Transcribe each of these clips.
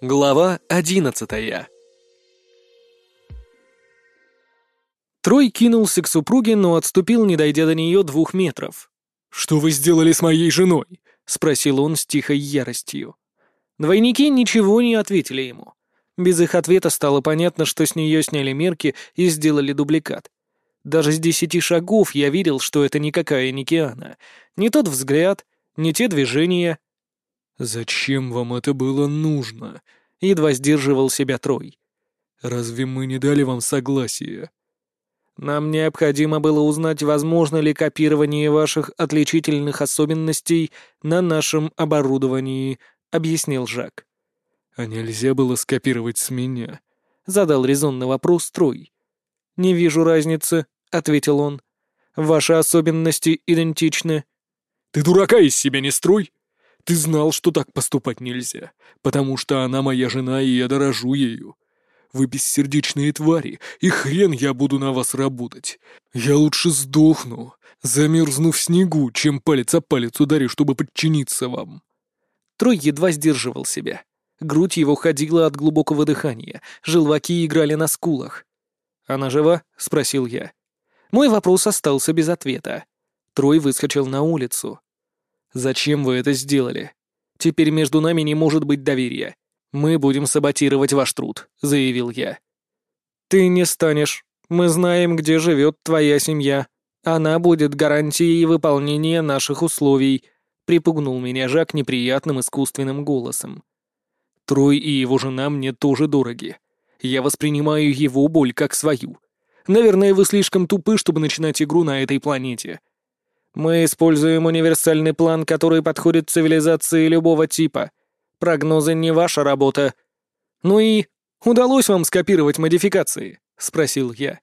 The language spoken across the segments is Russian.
Глава одиннадцатая Трой кинулся к супруге, но отступил, не дойдя до нее двух метров. «Что вы сделали с моей женой?» — спросил он с тихой яростью. Двойники ничего не ответили ему. Без их ответа стало понятно, что с нее сняли мерки и сделали дубликат. Даже с десяти шагов я видел, что это никакая не Киана. Не тот взгляд, не те движения. «Зачем вам это было нужно?» — едва сдерживал себя Трой. «Разве мы не дали вам согласия?» «Нам необходимо было узнать, возможно ли копирование ваших отличительных особенностей на нашем оборудовании», — объяснил Жак. «А нельзя было скопировать с меня?» — задал резонный вопрос Трой. «Не вижу разницы», — ответил он. «Ваши особенности идентичны». «Ты дурака из себя не строй! Ты знал, что так поступать нельзя, потому что она моя жена, и я дорожу ею. Вы бессердечные твари, и хрен я буду на вас работать. Я лучше сдохну, замерзну в снегу, чем палец о палец ударю, чтобы подчиниться вам». Трой едва сдерживал себя. Грудь его ходила от глубокого дыхания, желваки играли на скулах. «Она жива?» — спросил я. Мой вопрос остался без ответа. Трой выскочил на улицу. «Зачем вы это сделали? Теперь между нами не может быть доверия. Мы будем саботировать ваш труд», — заявил я. «Ты не станешь. Мы знаем, где живет твоя семья. Она будет гарантией выполнения наших условий», — припугнул меня Жак неприятным искусственным голосом. «Трой и его жена мне тоже дороги. Я воспринимаю его боль как свою. Наверное, вы слишком тупы, чтобы начинать игру на этой планете. Мы используем универсальный план, который подходит цивилизации любого типа. Прогнозы не ваша работа. Ну и удалось вам скопировать модификации? Спросил я.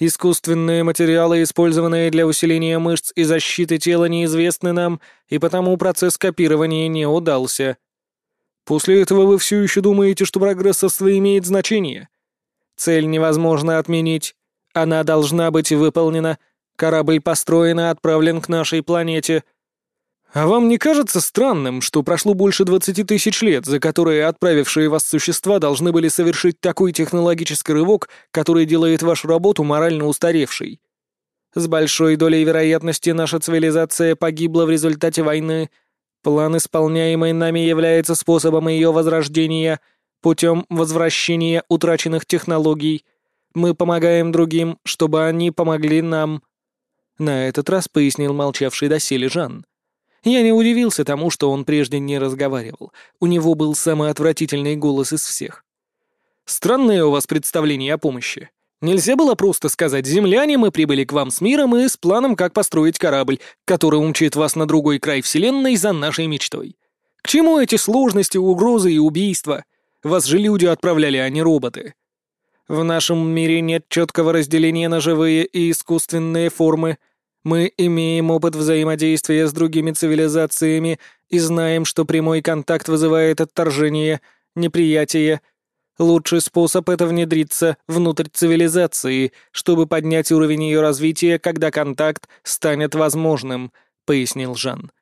Искусственные материалы, использованные для усиления мышц и защиты тела, неизвестны нам, и потому процесс копирования не удался. После этого вы все еще думаете, что прогрессорство имеет значение? Цель невозможно отменить. Она должна быть выполнена. Корабль построен и отправлен к нашей планете. А вам не кажется странным, что прошло больше двадцати тысяч лет, за которые отправившие вас существа должны были совершить такой технологический рывок, который делает вашу работу морально устаревшей? С большой долей вероятности наша цивилизация погибла в результате войны — План, исполняемый нами, является способом ее возрождения путем возвращения утраченных технологий. Мы помогаем другим, чтобы они помогли нам. На этот раз пояснил молчавший доселе Жан. Я не удивился тому, что он прежде не разговаривал. У него был самый отвратительный голос из всех. «Странное у вас представление о помощи. Нельзя было просто сказать «Земляне, мы прибыли к вам с миром и с планом, как построить корабль, который умчит вас на другой край Вселенной за нашей мечтой». К чему эти сложности, угрозы и убийства? Вас же люди отправляли, а не роботы. В нашем мире нет четкого разделения на живые и искусственные формы. Мы имеем опыт взаимодействия с другими цивилизациями и знаем, что прямой контакт вызывает отторжение, неприятие, Лучший способ — это внедриться внутрь цивилизации, чтобы поднять уровень ее развития, когда контакт станет возможным», — пояснил Жан.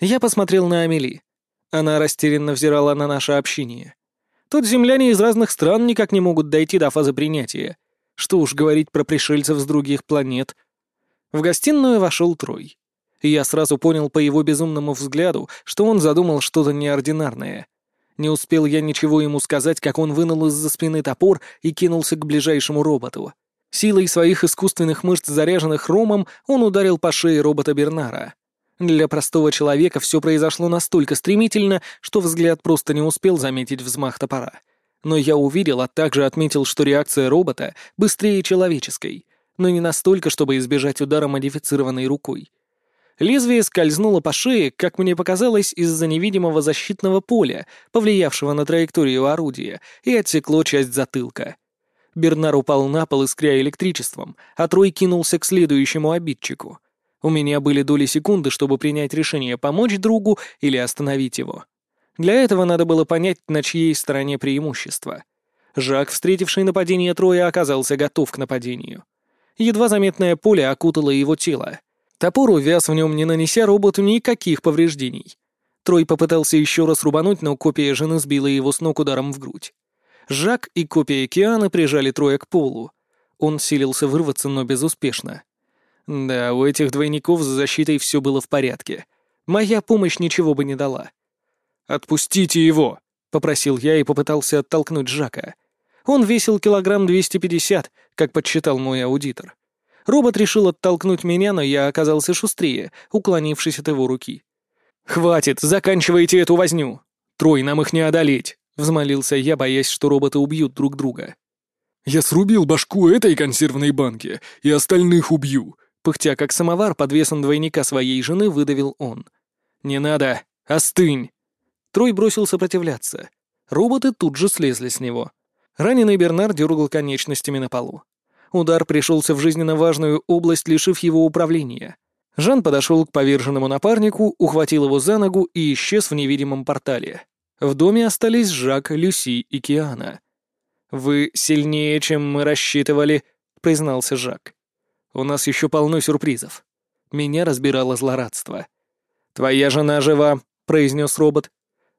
Я посмотрел на Амели. Она растерянно взирала на наше общение. Тут земляне из разных стран никак не могут дойти до фазы принятия. Что уж говорить про пришельцев с других планет. В гостиную вошел Трой. Я сразу понял по его безумному взгляду, что он задумал что-то неординарное — не успел я ничего ему сказать, как он вынул из-за спины топор и кинулся к ближайшему роботу. Силой своих искусственных мышц, заряженных ромом, он ударил по шее робота Бернара. Для простого человека все произошло настолько стремительно, что взгляд просто не успел заметить взмах топора. Но я увидел, а также отметил, что реакция робота быстрее человеческой, но не настолько, чтобы избежать удара модифицированной рукой. Лезвие скользнуло по шее, как мне показалось, из-за невидимого защитного поля, повлиявшего на траекторию орудия, и отсекло часть затылка. Бернар упал на пол, искря электричеством, а Трой кинулся к следующему обидчику. У меня были доли секунды, чтобы принять решение помочь другу или остановить его. Для этого надо было понять, на чьей стороне преимущество. Жак, встретивший нападение Троя, оказался готов к нападению. Едва заметное поле окутало его тело. Топор увяз в нем, не нанеся роботу никаких повреждений. Трой попытался еще раз рубануть, но копия жены сбила его с ног ударом в грудь. Жак и копия Кианы прижали Троя к полу. Он силился вырваться, но безуспешно. Да, у этих двойников с защитой все было в порядке. Моя помощь ничего бы не дала. «Отпустите его!» — попросил я и попытался оттолкнуть Жака. Он весил килограмм 250, как подсчитал мой аудитор. Робот решил оттолкнуть меня, но я оказался шустрее, уклонившись от его руки. «Хватит, заканчивайте эту возню! Трой, нам их не одолеть!» — взмолился я, боясь, что роботы убьют друг друга. «Я срубил башку этой консервной банки и остальных убью!» Пыхтя как самовар под весом двойника своей жены, выдавил он. «Не надо! Остынь!» Трой бросил сопротивляться. Роботы тут же слезли с него. Раненый Бернар дергал конечностями на полу. Удар пришелся в жизненно важную область, лишив его управления. Жан подошел к поверженному напарнику, ухватил его за ногу и исчез в невидимом портале. В доме остались Жак, Люси и Киана. «Вы сильнее, чем мы рассчитывали», — признался Жак. «У нас еще полно сюрпризов». Меня разбирало злорадство. «Твоя жена жива», — произнес робот.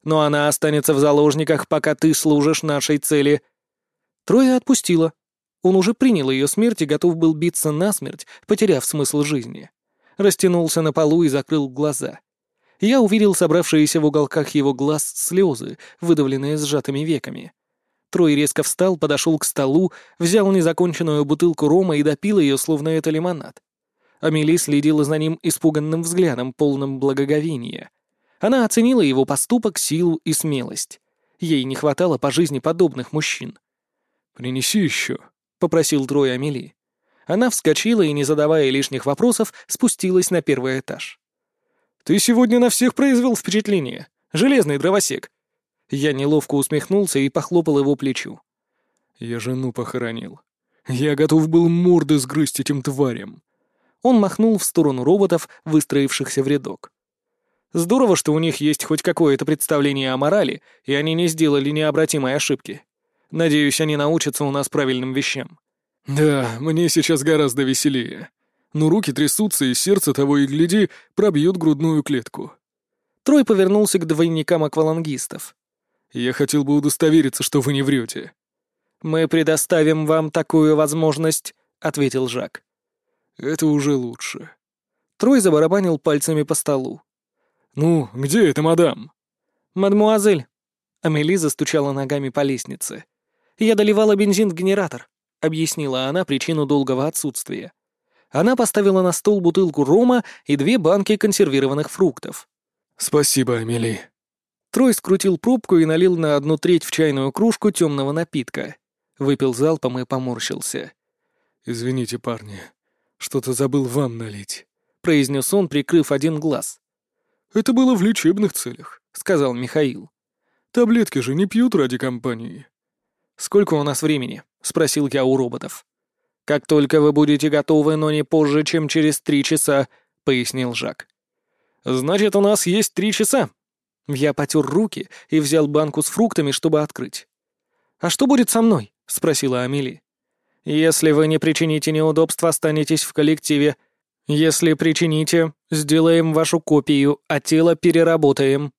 «Но она останется в заложниках, пока ты служишь нашей цели». Трое отпустила. Он уже принял ее смерть и готов был биться насмерть, потеряв смысл жизни растянулся на полу и закрыл глаза. Я увидел собравшиеся в уголках его глаз слезы, выдавленные сжатыми веками. Трой резко встал, подошел к столу, взял незаконченную бутылку рома и допил ее, словно это лимонад. Амели следила за ним испуганным взглядом, полным благоговения. Она оценила его поступок, силу и смелость. Ей не хватало по жизни подобных мужчин. «Принеси еще», — попросил Трой Амели. Она вскочила и, не задавая лишних вопросов, спустилась на первый этаж. «Ты сегодня на всех произвел впечатление. Железный дровосек». Я неловко усмехнулся и похлопал его плечу. «Я жену похоронил. Я готов был морды сгрызть этим тварям». Он махнул в сторону роботов, выстроившихся в рядок. «Здорово, что у них есть хоть какое-то представление о морали, и они не сделали необратимой ошибки. Надеюсь, они научатся у нас правильным вещам. «Да, мне сейчас гораздо веселее. Но руки трясутся, и сердце того и гляди пробьет грудную клетку». Трой повернулся к двойникам аквалангистов. «Я хотел бы удостовериться, что вы не врете». «Мы предоставим вам такую возможность», — ответил Жак. «Это уже лучше». Трой забарабанил пальцами по столу. «Ну, где эта мадам?» «Мадмуазель». Амели застучала ногами по лестнице. «Я доливала бензин в генератор. — объяснила она причину долгого отсутствия. Она поставила на стол бутылку рома и две банки консервированных фруктов. «Спасибо, Амели». Трой скрутил пробку и налил на одну треть в чайную кружку темного напитка. Выпил залпом и поморщился. «Извините, парни, что-то забыл вам налить», — произнес он, прикрыв один глаз. «Это было в лечебных целях», — сказал Михаил. «Таблетки же не пьют ради компании». «Сколько у нас времени?» — спросил я у роботов. «Как только вы будете готовы, но не позже, чем через три часа», — пояснил Жак. «Значит, у нас есть три часа». Я потер руки и взял банку с фруктами, чтобы открыть. «А что будет со мной?» — спросила Амели. «Если вы не причините неудобства, останетесь в коллективе. Если причините, сделаем вашу копию, а тело переработаем».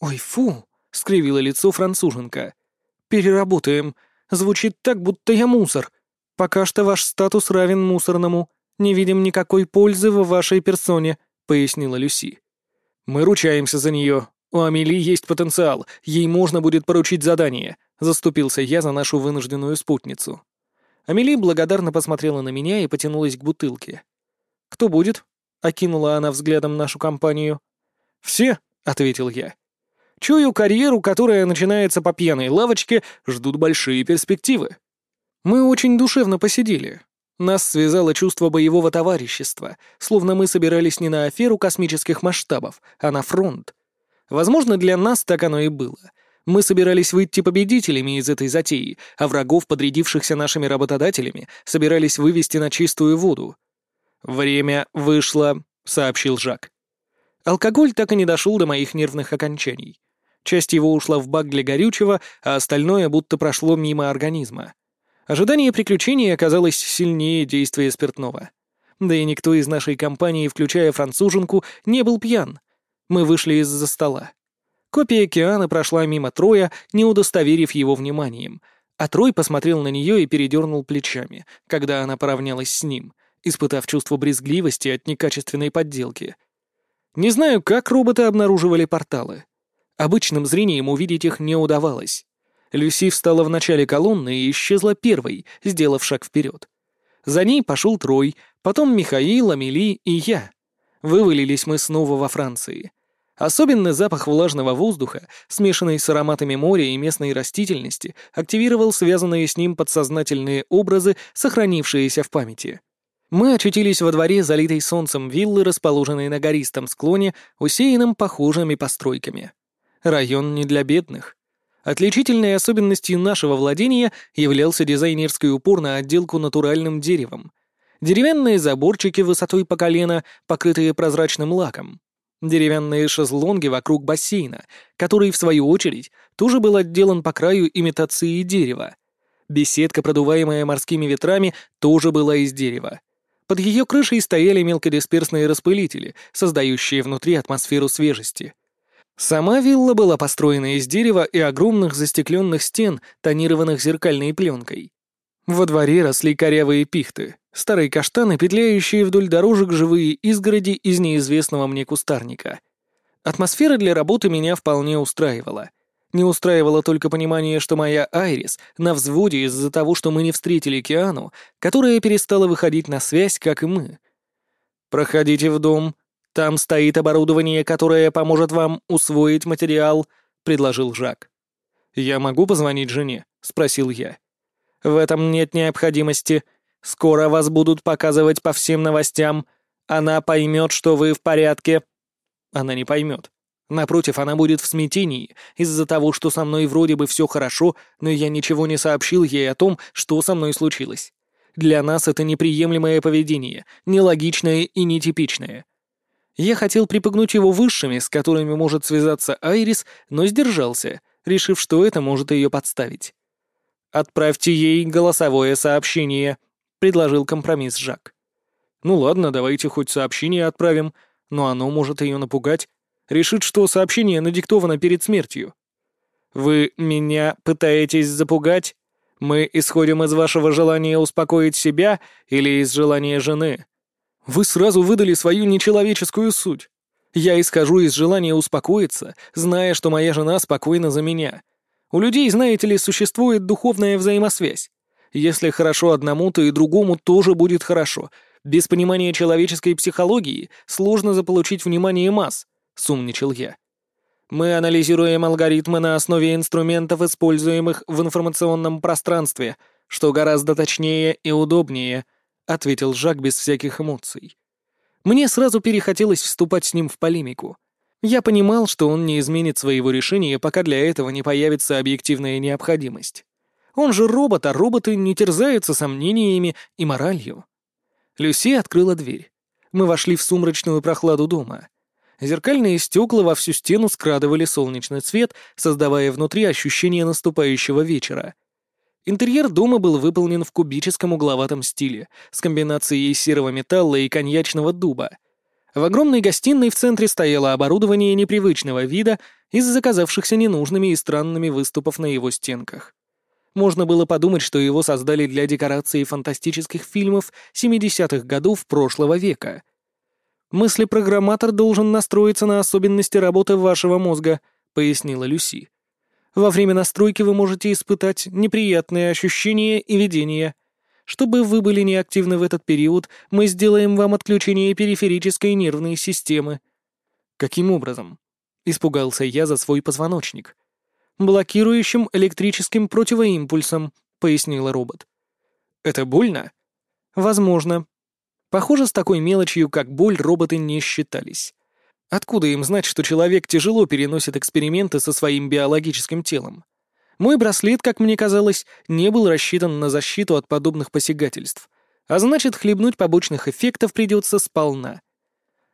«Ой, фу!» — скривило лицо француженка. «Переработаем. Звучит так, будто я мусор. Пока что ваш статус равен мусорному. Не видим никакой пользы в вашей персоне», — пояснила Люси. «Мы ручаемся за нее. У Амели есть потенциал. Ей можно будет поручить задание», — заступился я за нашу вынужденную спутницу. Амели благодарно посмотрела на меня и потянулась к бутылке. «Кто будет?» — окинула она взглядом нашу компанию. «Все», — ответил я. Чую карьеру, которая начинается по пьяной лавочке, ждут большие перспективы. Мы очень душевно посидели. Нас связало чувство боевого товарищества, словно мы собирались не на аферу космических масштабов, а на фронт. Возможно, для нас так оно и было. Мы собирались выйти победителями из этой затеи, а врагов, подрядившихся нашими работодателями, собирались вывести на чистую воду. «Время вышло», — сообщил Жак. Алкоголь так и не дошел до моих нервных окончаний. Часть его ушла в бак для горючего, а остальное будто прошло мимо организма. Ожидание приключений оказалось сильнее действия спиртного. Да и никто из нашей компании, включая француженку, не был пьян. Мы вышли из-за стола. Копия Киана прошла мимо Троя, не удостоверив его вниманием, а Трой посмотрел на нее и передернул плечами, когда она поравнялась с ним, испытав чувство брезгливости от некачественной подделки. Не знаю, как роботы обнаруживали порталы. Обычным зрением увидеть их не удавалось. Люси встала в начале колонны и исчезла первой, сделав шаг вперед. За ней пошел Трой, потом Михаил, Амели и я. Вывалились мы снова во Франции. Особенный запах влажного воздуха, смешанный с ароматами моря и местной растительности, активировал связанные с ним подсознательные образы, сохранившиеся в памяти. Мы очутились во дворе, залитой солнцем виллы, расположенной на гористом склоне, усеянном похожими постройками. Район не для бедных. Отличительной особенностью нашего владения являлся дизайнерский упор на отделку натуральным деревом. Деревянные заборчики высотой по колено, покрытые прозрачным лаком. Деревянные шезлонги вокруг бассейна, который, в свою очередь, тоже был отделан по краю имитацией дерева. Беседка, продуваемая морскими ветрами, тоже была из дерева. Под ее крышей стояли мелкодисперсные распылители, создающие внутри атмосферу свежести. Сама вилла была построена из дерева и огромных застекленных стен, тонированных зеркальной пленкой. Во дворе росли корявые пихты, старые каштаны, петляющие вдоль дорожек живые изгороди из неизвестного мне кустарника. Атмосфера для работы меня вполне устраивала. Не устраивало только понимание, что моя Айрис на взводе из-за того, что мы не встретили Киану, которая перестала выходить на связь, как и мы. «Проходите в дом», там стоит оборудование, которое поможет вам усвоить материал», — предложил Жак. «Я могу позвонить жене?» — спросил я. «В этом нет необходимости. Скоро вас будут показывать по всем новостям. Она поймет, что вы в порядке». Она не поймет. Напротив, она будет в смятении из-за того, что со мной вроде бы все хорошо, но я ничего не сообщил ей о том, что со мной случилось. Для нас это неприемлемое поведение, нелогичное и нетипичное. Я хотел припугнуть его высшими, с которыми может связаться Айрис, но сдержался, решив, что это может ее подставить. «Отправьте ей голосовое сообщение», — предложил компромисс Жак. «Ну ладно, давайте хоть сообщение отправим, но оно может ее напугать. Решит, что сообщение надиктовано перед смертью». «Вы меня пытаетесь запугать? Мы исходим из вашего желания успокоить себя или из желания жены?» Вы сразу выдали свою нечеловеческую суть. Я исхожу из желания успокоиться, зная, что моя жена спокойна за меня. У людей, знаете ли, существует духовная взаимосвязь. Если хорошо одному, то и другому тоже будет хорошо. Без понимания человеческой психологии сложно заполучить внимание масс, — сумничал я. Мы анализируем алгоритмы на основе инструментов, используемых в информационном пространстве, что гораздо точнее и удобнее —— ответил Жак без всяких эмоций. Мне сразу перехотелось вступать с ним в полемику. Я понимал, что он не изменит своего решения, пока для этого не появится объективная необходимость. Он же робот, а роботы не терзаются сомнениями и моралью. Люси открыла дверь. Мы вошли в сумрачную прохладу дома. Зеркальные стекла во всю стену скрадывали солнечный цвет, создавая внутри ощущение наступающего вечера — Интерьер дома был выполнен в кубическом угловатом стиле, с комбинацией серого металла и коньячного дуба. В огромной гостиной в центре стояло оборудование непривычного вида из-за казавшихся ненужными и странными выступов на его стенках. Можно было подумать, что его создали для декорации фантастических фильмов 70-х годов прошлого века. «Мыслепрограмматор должен настроиться на особенности работы вашего мозга», — пояснила Люси. Во время настройки вы можете испытать неприятные ощущения и видения. Чтобы вы были неактивны в этот период, мы сделаем вам отключение периферической нервной системы». «Каким образом?» — испугался я за свой позвоночник. «Блокирующим электрическим противоимпульсом», — пояснила робот. «Это больно?» «Возможно». Похоже, с такой мелочью, как боль, роботы не считались. Откуда им знать, что человек тяжело переносит эксперименты со своим биологическим телом? Мой браслет, как мне казалось, не был рассчитан на защиту от подобных посягательств, а значит, хлебнуть побочных эффектов придется сполна.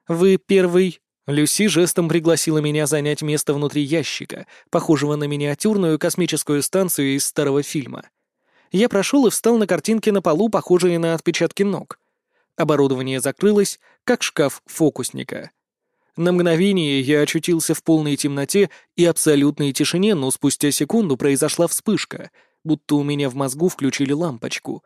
«Вы первый...» Люси жестом пригласила меня занять место внутри ящика, похожего на миниатюрную космическую станцию из старого фильма. Я прошел и встал на картинке на полу, похожие на отпечатки ног. Оборудование закрылось, как шкаф фокусника. На мгновение я очутился в полной темноте и абсолютной тишине, но спустя секунду произошла вспышка, будто у меня в мозгу включили лампочку.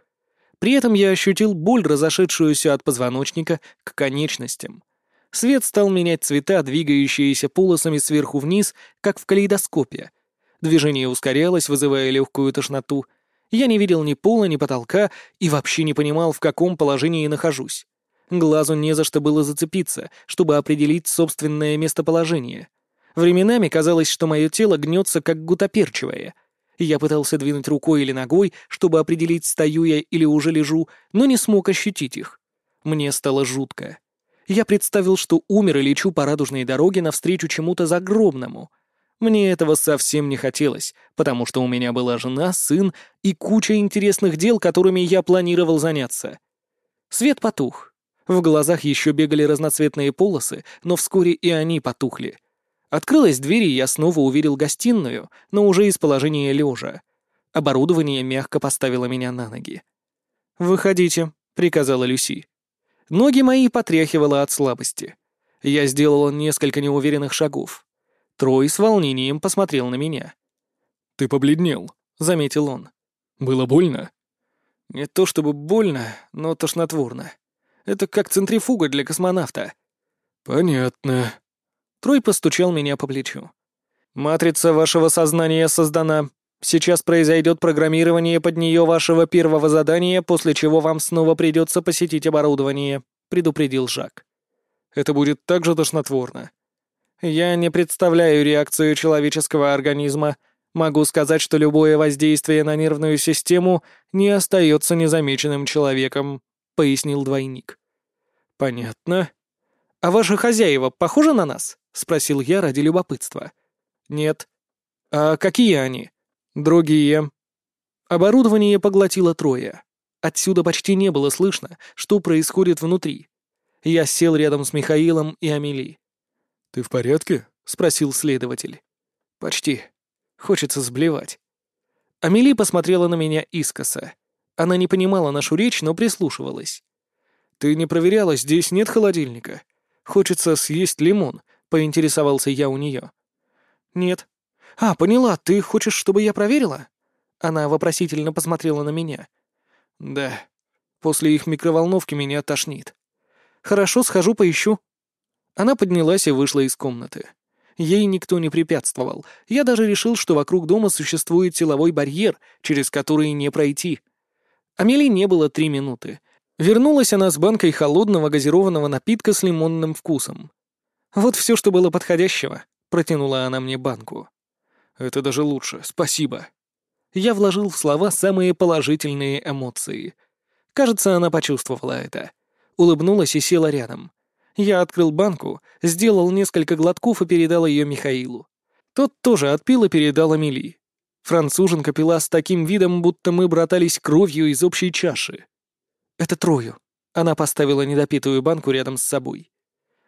При этом я ощутил боль, разошедшуюся от позвоночника к конечностям. Свет стал менять цвета, двигающиеся полосами сверху вниз, как в калейдоскопе. Движение ускорялось, вызывая легкую тошноту. Я не видел ни пола, ни потолка и вообще не понимал, в каком положении нахожусь. Глазу не за что было зацепиться, чтобы определить собственное местоположение. Временами казалось, что мое тело гнется, как гутоперчивое. Я пытался двинуть рукой или ногой, чтобы определить, стою я или уже лежу, но не смог ощутить их. Мне стало жутко. Я представил, что умер и лечу по радужной дороге навстречу чему-то загробному. Мне этого совсем не хотелось, потому что у меня была жена, сын и куча интересных дел, которыми я планировал заняться. Свет потух. В глазах еще бегали разноцветные полосы, но вскоре и они потухли. Открылась дверь, и я снова увидел гостиную, но уже из положения лежа. Оборудование мягко поставило меня на ноги. «Выходите», — приказала Люси. Ноги мои потряхивало от слабости. Я сделал несколько неуверенных шагов. Трой с волнением посмотрел на меня. «Ты побледнел», — заметил он. «Было больно?» «Не то чтобы больно, но тошнотворно. Это как центрифуга для космонавта». «Понятно». Трой постучал меня по плечу. «Матрица вашего сознания создана. Сейчас произойдет программирование под нее вашего первого задания, после чего вам снова придется посетить оборудование», — предупредил Жак. «Это будет так же тошнотворно». «Я не представляю реакцию человеческого организма. Могу сказать, что любое воздействие на нервную систему не остается незамеченным человеком», — пояснил двойник. «Понятно. А ваши хозяева похожи на нас?» — спросил я ради любопытства. «Нет». «А какие они?» «Другие». Оборудование поглотило трое. Отсюда почти не было слышно, что происходит внутри. Я сел рядом с Михаилом и Амели. «Ты в порядке?» — спросил следователь. «Почти. Хочется сблевать». Амели посмотрела на меня искоса. Она не понимала нашу речь, но прислушивалась. «Ты не проверяла, здесь нет холодильника? Хочется съесть лимон», — поинтересовался я у нее. «Нет». «А, поняла, ты хочешь, чтобы я проверила?» Она вопросительно посмотрела на меня. «Да. После их микроволновки меня тошнит». «Хорошо, схожу поищу». Она поднялась и вышла из комнаты. Ей никто не препятствовал. Я даже решил, что вокруг дома существует силовой барьер, через который не пройти. Амели не было три минуты. Вернулась она с банкой холодного газированного напитка с лимонным вкусом. «Вот все, что было подходящего», — протянула она мне банку. «Это даже лучше, спасибо». Я вложил в слова самые положительные эмоции. Кажется, она почувствовала это. Улыбнулась и села рядом. Я открыл банку, сделал несколько глотков и передал ее Михаилу. Тот тоже отпил и передал Амели. Француженка пила с таким видом, будто мы братались кровью из общей чаши. «Это Трою». Она поставила недопитую банку рядом с собой.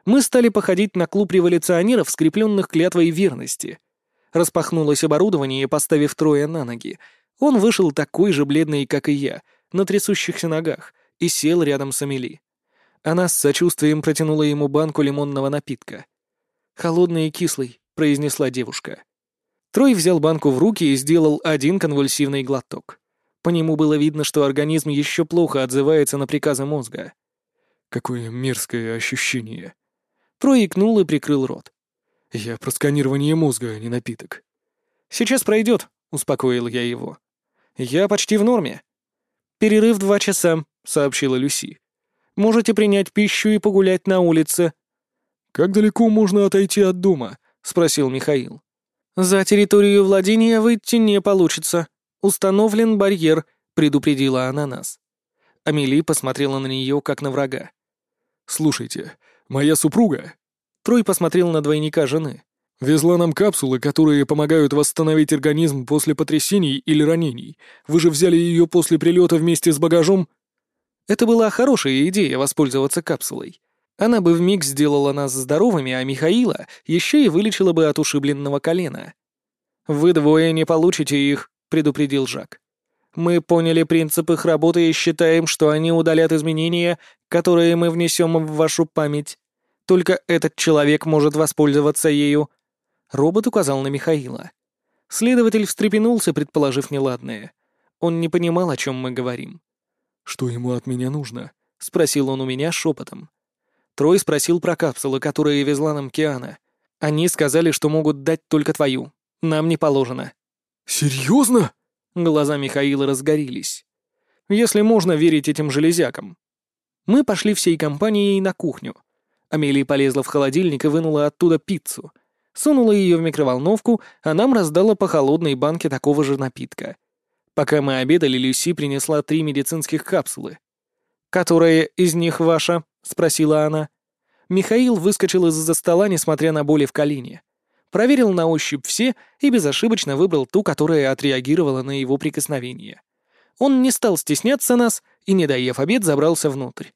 Мы стали походить на клуб революционеров, скрепленных клятвой верности. Распахнулось оборудование, поставив Троя на ноги. Он вышел такой же бледный, как и я, на трясущихся ногах, и сел рядом с Амели. Она с сочувствием протянула ему банку лимонного напитка. «Холодный и кислый», — произнесла девушка. Трой взял банку в руки и сделал один конвульсивный глоток. По нему было видно, что организм еще плохо отзывается на приказы мозга. «Какое мерзкое ощущение!» Трой икнул и прикрыл рот. «Я про сканирование мозга, а не напиток». «Сейчас пройдет», — успокоил я его. «Я почти в норме». «Перерыв два часа», — сообщила Люси. «Можете принять пищу и погулять на улице». «Как далеко можно отойти от дома?» — спросил Михаил. «За территорию владения выйти не получится. Установлен барьер», — предупредила она нас. Амели посмотрела на нее, как на врага. «Слушайте, моя супруга...» Трой посмотрел на двойника жены. «Везла нам капсулы, которые помогают восстановить организм после потрясений или ранений. Вы же взяли ее после прилета вместе с багажом?» Это была хорошая идея воспользоваться капсулой. Она бы вмиг сделала нас здоровыми, а Михаила еще и вылечила бы от ушибленного колена. «Вы двое не получите их», — предупредил Жак. «Мы поняли принцип их работы и считаем, что они удалят изменения, которые мы внесем в вашу память. Только этот человек может воспользоваться ею». Робот указал на Михаила. Следователь встрепенулся, предположив неладное. Он не понимал, о чем мы говорим. «Что ему от меня нужно?» — спросил он у меня шепотом. Трой спросил про капсулы, которые везла нам Киана. Они сказали, что могут дать только твою. Нам не положено. «Серьезно?» Глаза Михаила разгорелись. «Если можно верить этим железякам». Мы пошли всей компанией на кухню. Амелия полезла в холодильник и вынула оттуда пиццу. Сунула ее в микроволновку, а нам раздала по холодной банке такого же напитка. Пока мы обедали, Люси принесла три медицинских капсулы. «Которая из них ваша?» — спросила она. Михаил выскочил из-за стола, несмотря на боли в колене. Проверил на ощупь все и безошибочно выбрал ту, которая отреагировала на его прикосновение. Он не стал стесняться нас и, не доев обед, забрался внутрь.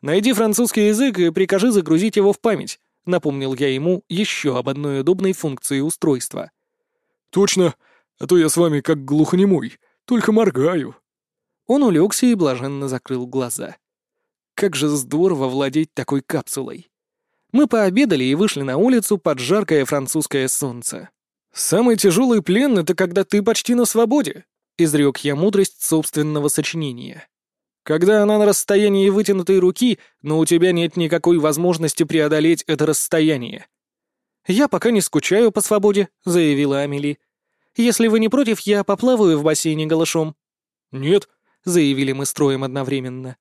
«Найди французский язык и прикажи загрузить его в память», — напомнил я ему еще об одной удобной функции устройства. «Точно, а то я с вами как глухонемой, только моргаю». Он улегся и блаженно закрыл глаза. Как же здорово владеть такой капсулой. Мы пообедали и вышли на улицу под жаркое французское солнце. «Самый тяжелый плен — это когда ты почти на свободе», — изрек я мудрость собственного сочинения. «Когда она на расстоянии вытянутой руки, но у тебя нет никакой возможности преодолеть это расстояние». «Я пока не скучаю по свободе», — заявила Амели. «Если вы не против, я поплаваю в бассейне голышом». «Нет», — заявили мы строем одновременно.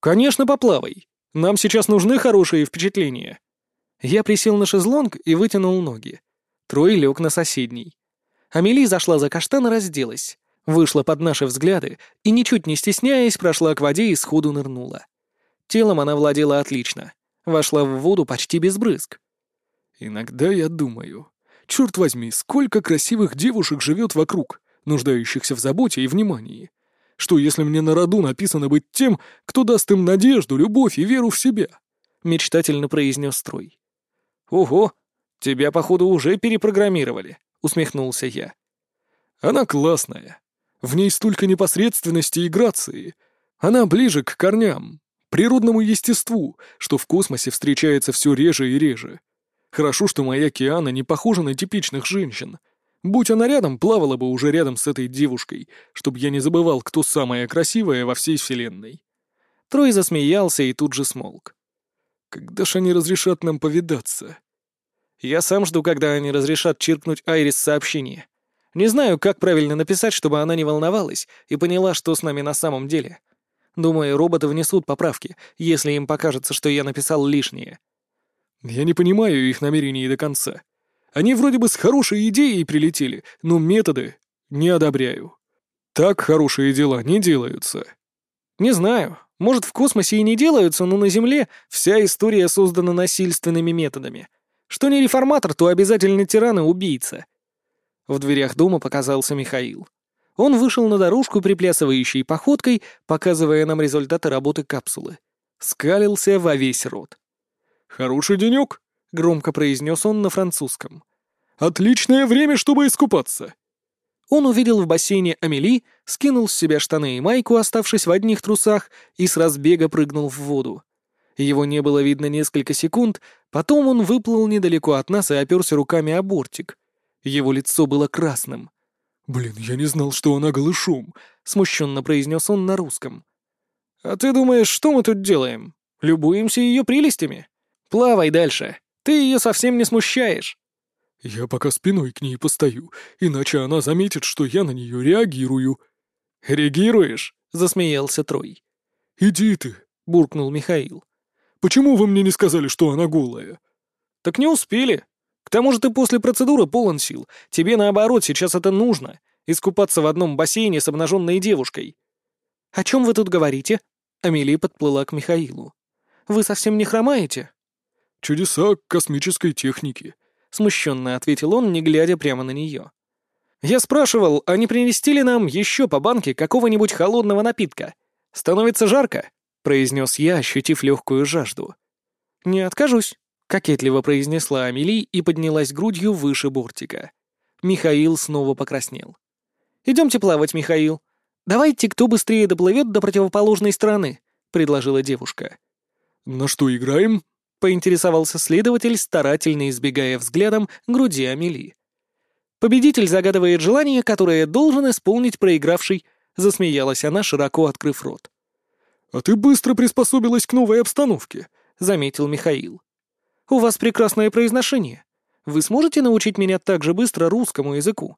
«Конечно, поплавай. Нам сейчас нужны хорошие впечатления». Я присел на шезлонг и вытянул ноги. Трой лег на соседний. Амели зашла за каштан и разделась. Вышла под наши взгляды и, ничуть не стесняясь, прошла к воде и сходу нырнула. Телом она владела отлично. Вошла в воду почти без брызг. «Иногда я думаю, черт возьми, сколько красивых девушек живет вокруг, нуждающихся в заботе и внимании. Что, если мне на роду написано быть тем, кто даст им надежду, любовь и веру в себя?» — мечтательно произнес Строй. «Ого, тебя, походу, уже перепрограммировали», — усмехнулся я. «Она классная. В ней столько непосредственности и грации. Она ближе к корням, природному естеству, что в космосе встречается все реже и реже. Хорошо, что моя Киана не похожа на типичных женщин. Будь она рядом, плавала бы уже рядом с этой девушкой, чтобы я не забывал, кто самая красивая во всей вселенной». Трой засмеялся и тут же смолк. Когда ж они разрешат нам повидаться? Я сам жду, когда они разрешат чиркнуть Айрис сообщение. Не знаю, как правильно написать, чтобы она не волновалась и поняла, что с нами на самом деле. Думаю, роботы внесут поправки, если им покажется, что я написал лишнее. Я не понимаю их намерений до конца. Они вроде бы с хорошей идеей прилетели, но методы не одобряю. Так хорошие дела не делаются. Не знаю. Может, в космосе и не делаются, но на Земле вся история создана насильственными методами. Что не реформатор, то обязательно тиран и убийца. В дверях дома показался Михаил. Он вышел на дорожку, приплясывающей походкой, показывая нам результаты работы капсулы. Скалился во весь рот. «Хороший денек», — громко произнес он на французском. «Отличное время, чтобы искупаться». Он увидел в бассейне Амели, скинул с себя штаны и майку, оставшись в одних трусах, и с разбега прыгнул в воду. Его не было видно несколько секунд, потом он выплыл недалеко от нас и оперся руками о бортик. Его лицо было красным. «Блин, я не знал, что она голышом», — смущенно произнес он на русском. «А ты думаешь, что мы тут делаем? Любуемся ее прелестями? Плавай дальше. Ты ее совсем не смущаешь». «Я пока спиной к ней постою, иначе она заметит, что я на нее реагирую». «Реагируешь?» — засмеялся Трой. «Иди ты», — буркнул Михаил. «Почему вы мне не сказали, что она голая?» «Так не успели. К тому же ты после процедуры полон сил. Тебе, наоборот, сейчас это нужно. Искупаться в одном бассейне с обнаженной девушкой». «О чем вы тут говорите?» Амелия подплыла к Михаилу. «Вы совсем не хромаете?» «Чудеса космической техники», — смущенно ответил он, не глядя прямо на нее. «Я спрашивал, а не принести ли нам еще по банке какого-нибудь холодного напитка? Становится жарко», — произнес я, ощутив легкую жажду. «Не откажусь», — кокетливо произнесла Амели и поднялась грудью выше бортика. Михаил снова покраснел. «Идемте плавать, Михаил. Давайте, кто быстрее доплывет до противоположной стороны», — предложила девушка. «На что играем?» — поинтересовался следователь, старательно избегая взглядом груди Амели. «Победитель загадывает желание, которое должен исполнить проигравший», — засмеялась она, широко открыв рот. «А ты быстро приспособилась к новой обстановке», — заметил Михаил. «У вас прекрасное произношение. Вы сможете научить меня так же быстро русскому языку?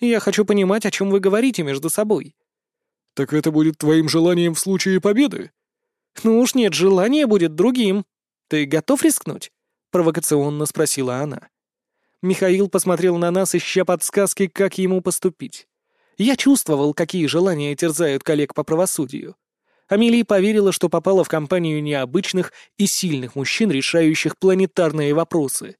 Я хочу понимать, о чем вы говорите между собой». «Так это будет твоим желанием в случае победы?» «Ну уж нет, желание будет другим. Ты готов рискнуть?» — провокационно спросила она. Михаил посмотрел на нас, ища подсказки, как ему поступить. Я чувствовал, какие желания терзают коллег по правосудию. Амелия поверила, что попала в компанию необычных и сильных мужчин, решающих планетарные вопросы.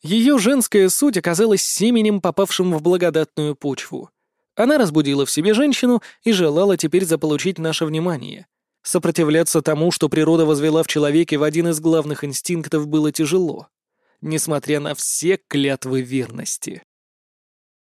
Ее женская суть оказалась семенем, попавшим в благодатную почву. Она разбудила в себе женщину и желала теперь заполучить наше внимание. Сопротивляться тому, что природа возвела в человеке в один из главных инстинктов, было тяжело, несмотря на все клятвы верности.